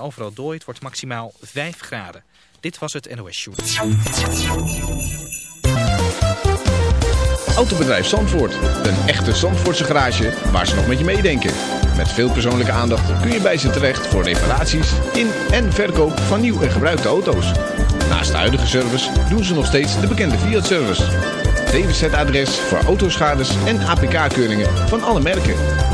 Overal dooit wordt maximaal 5 graden. Dit was het NOS Show. Autobedrijf Zandvoort. Een echte Zandvoortse garage waar ze nog met je meedenken. Met veel persoonlijke aandacht kun je bij ze terecht voor reparaties in en verkoop van nieuw en gebruikte auto's. Naast de huidige service doen ze nog steeds de bekende Fiat-service. DWZ-adres voor autoschades en APK-keuringen van alle merken.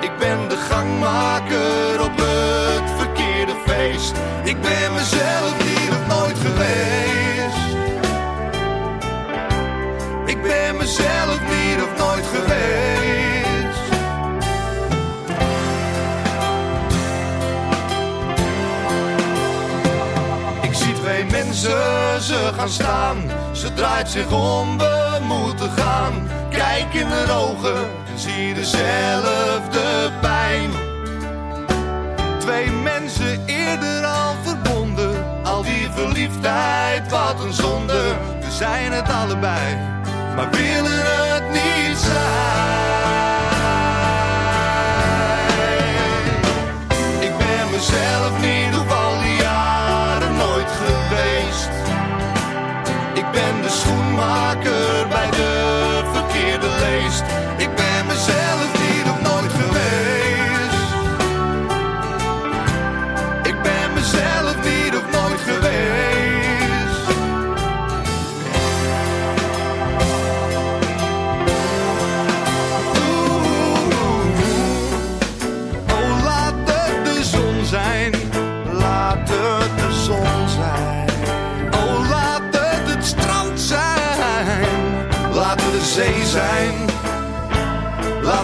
Ik ben de gangmaker op het verkeerde feest. Ik ben mezelf niet of nooit geweest. Ik ben mezelf niet nooit geweest. Ik zie twee mensen, ze gaan staan. Ze draait zich om, we moeten gaan. Kijk in haar ogen en zie dezelfde pijn. Twee mensen eerder al verbonden. Al die verliefdheid, wat een zonde. We zijn het allebei, maar willen het niet zijn. Ik ben mezelf verkeerde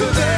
Op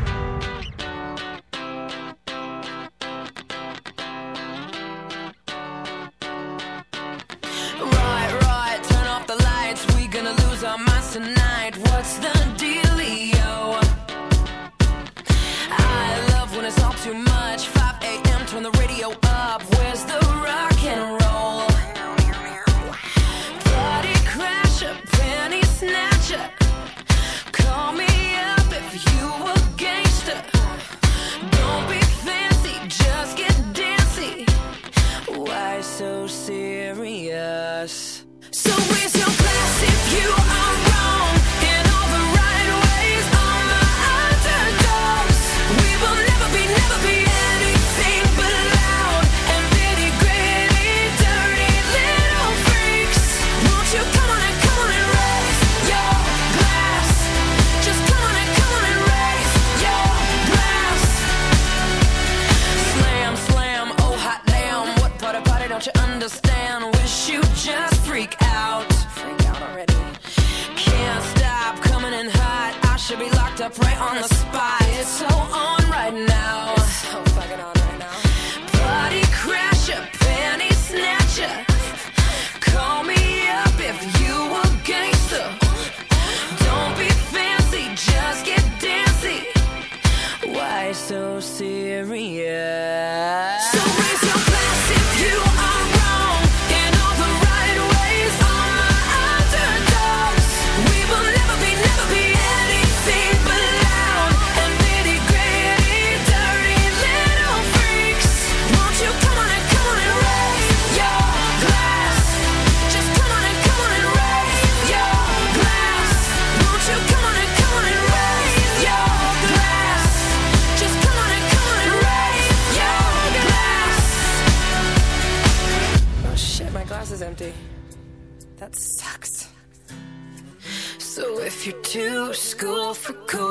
for cool.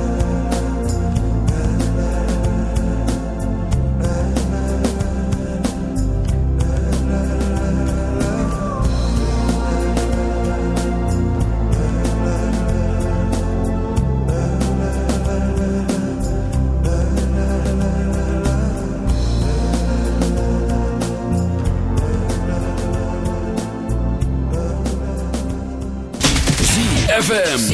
ZFM.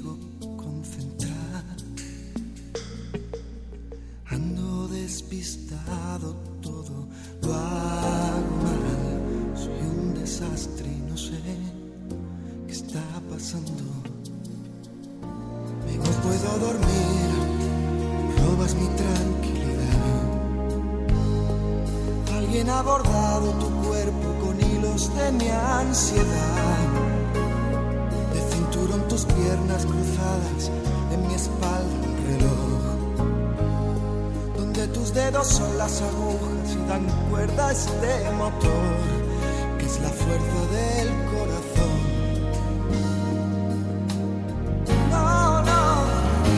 consigo concentrar. Ando despistado, todo lo hago mal. Soy un desastre y no sé qué está pasando. Me no puedo dormir, robas mi tranquilidad. Alguien ha bordado tu cuerpo con hilos de mi ansiedad. Cinturón tus piernas cruzadas, en mi espalda un reloj. Donde tus dedos son las agujas y dan cuerda a este motor, que es la fuerza del corazón. No, no.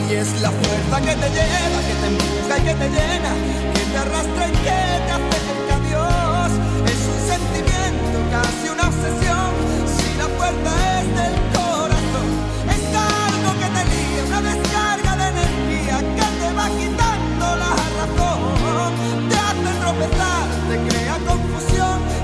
Y es la fuerza que te lleva, que te empuja y que te llena, que te arrastra y que te acerca a Dios. Es un sentimiento, casi una obsesión. Si la puerta es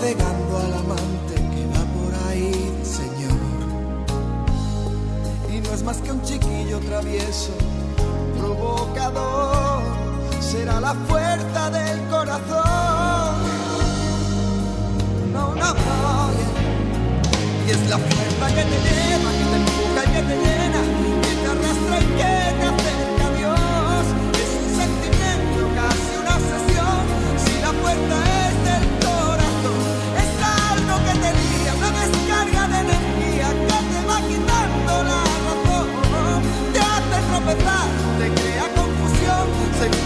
cegando al amante que va por ahí, Señor? Y no es más que un chiquillo travieso, provocador. Será la fuerza del corazón. No, no, no. Y es la fuerza que te lleva, que te empuja y que te llena, que te arrastra y que te acerca a Dios. Es un sentimiento, casi una obsesión. Si la puerta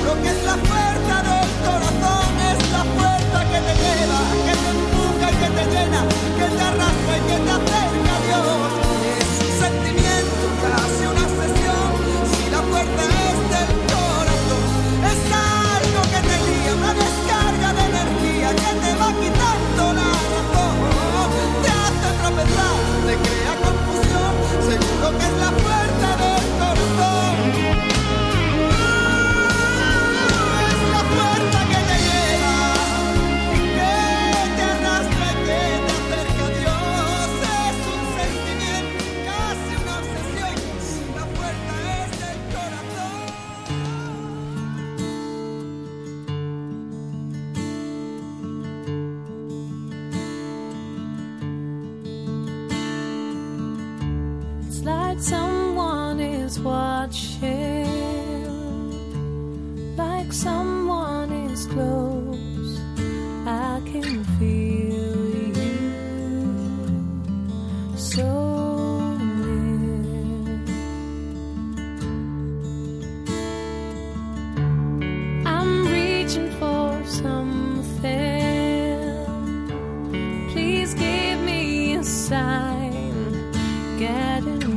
Seguro que es la fuerza del corazón, es la fuerza que te lleva, que te empuja y que te llena, que te arrastra y que te acerca Dios. Getting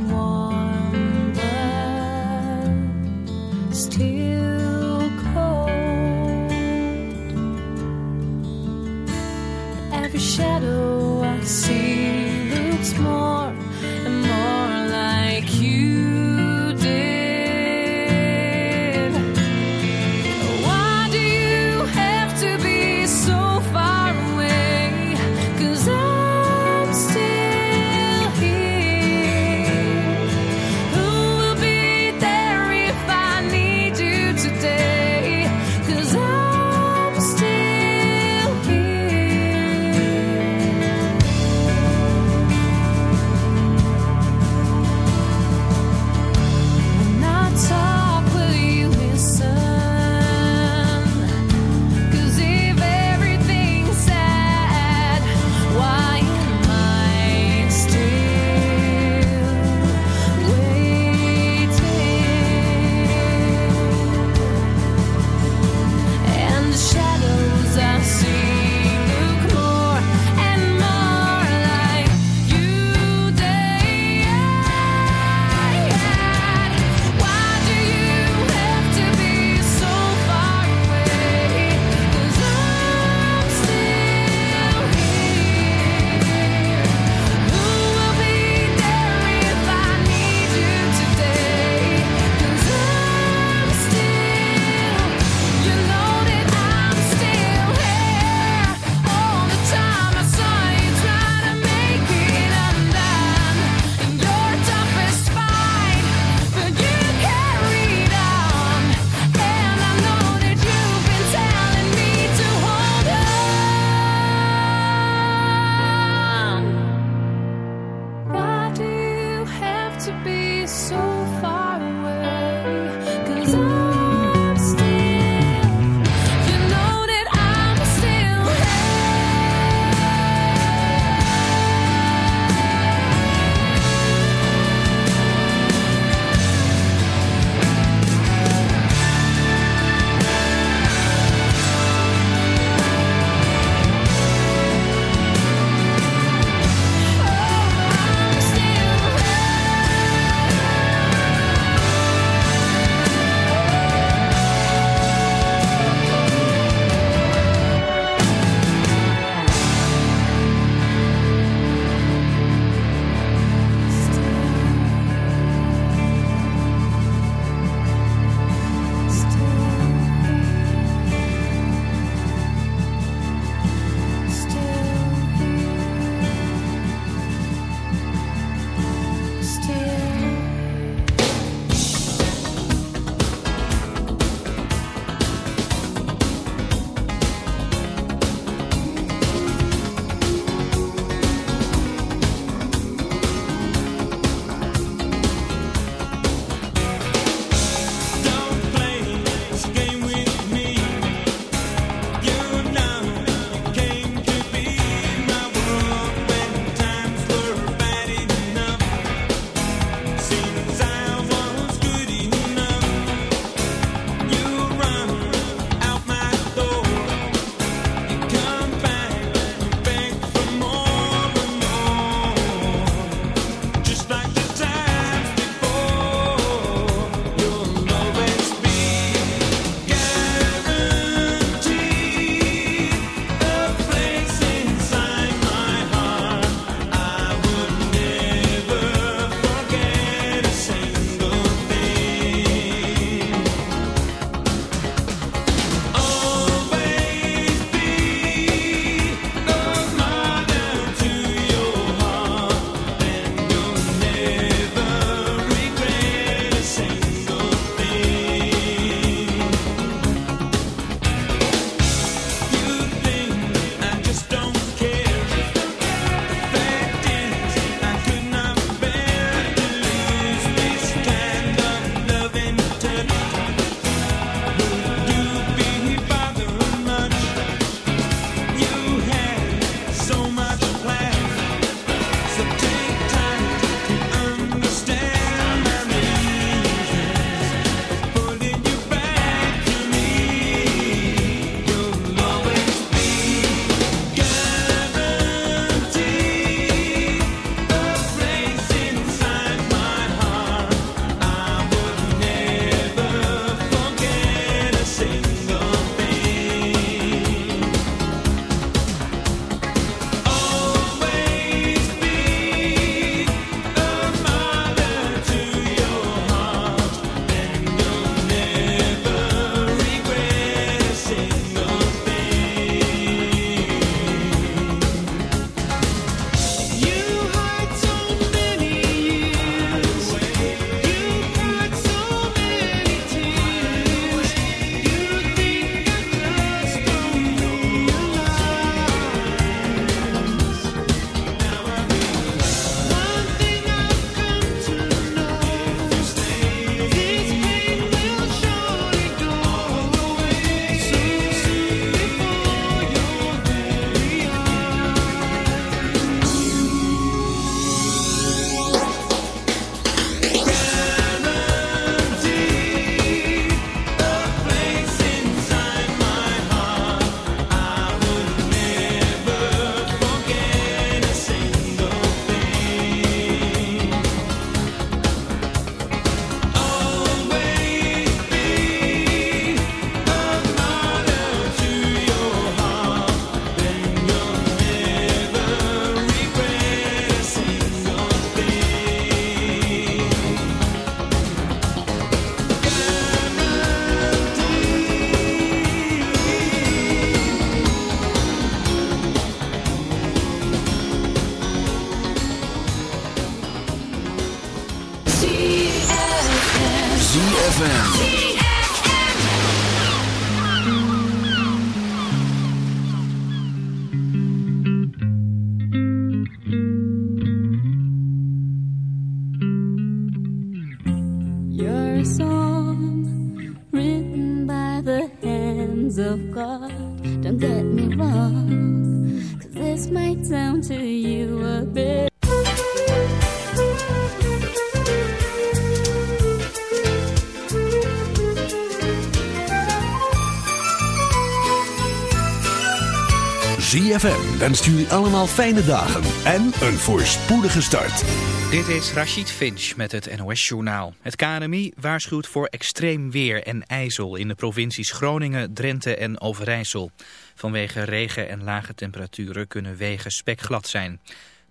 wenst jullie allemaal fijne dagen en een voorspoedige start. Dit is Rachid Finch met het NOS-journaal. Het KNMI waarschuwt voor extreem weer en ijzel in de provincies Groningen, Drenthe en Overijssel. Vanwege regen en lage temperaturen kunnen wegen spekglad zijn.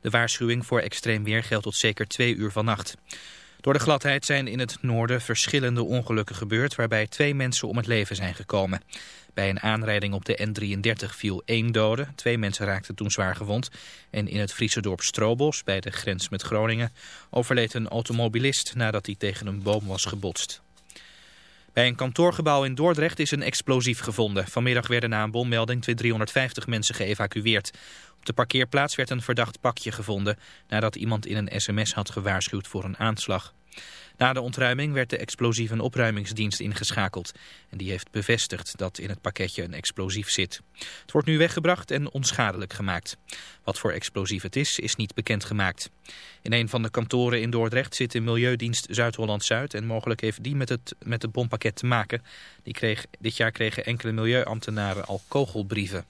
De waarschuwing voor extreem weer geldt tot zeker twee uur vannacht. Door de gladheid zijn in het noorden verschillende ongelukken gebeurd... waarbij twee mensen om het leven zijn gekomen. Bij een aanrijding op de N33 viel één dode. Twee mensen raakten toen zwaar gewond. En in het Friese dorp Strobos, bij de grens met Groningen... overleed een automobilist nadat hij tegen een boom was gebotst. Bij een kantoorgebouw in Dordrecht is een explosief gevonden. Vanmiddag werden na een bommelding 350 mensen geëvacueerd. Op de parkeerplaats werd een verdacht pakje gevonden... nadat iemand in een sms had gewaarschuwd voor een aanslag. Na de ontruiming werd de explosieve opruimingsdienst ingeschakeld. En die heeft bevestigd dat in het pakketje een explosief zit. Het wordt nu weggebracht en onschadelijk gemaakt. Wat voor explosief het is, is niet bekendgemaakt. In een van de kantoren in Dordrecht zit de Milieudienst Zuid-Holland-Zuid... en mogelijk heeft die met het, met het bompakket te maken. Die kreeg, dit jaar kregen enkele milieuambtenaren al kogelbrieven.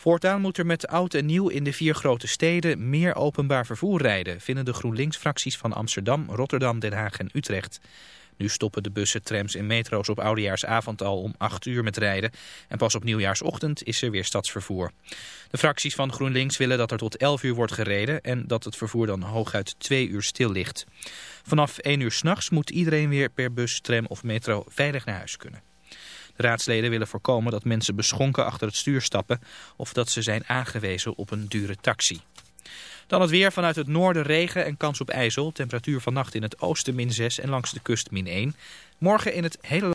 Voortaan moet er met oud en nieuw in de vier grote steden meer openbaar vervoer rijden, vinden de GroenLinks-fracties van Amsterdam, Rotterdam, Den Haag en Utrecht. Nu stoppen de bussen, trams en metro's op oudejaarsavond al om 8 uur met rijden en pas op nieuwjaarsochtend is er weer stadsvervoer. De fracties van GroenLinks willen dat er tot 11 uur wordt gereden en dat het vervoer dan hooguit 2 uur stil ligt. Vanaf 1 uur s'nachts moet iedereen weer per bus, tram of metro veilig naar huis kunnen. De raadsleden willen voorkomen dat mensen beschonken achter het stuur stappen of dat ze zijn aangewezen op een dure taxi. Dan het weer vanuit het noorden regen en kans op ijzel. Temperatuur vannacht in het oosten min 6 en langs de kust min 1. Morgen in het hele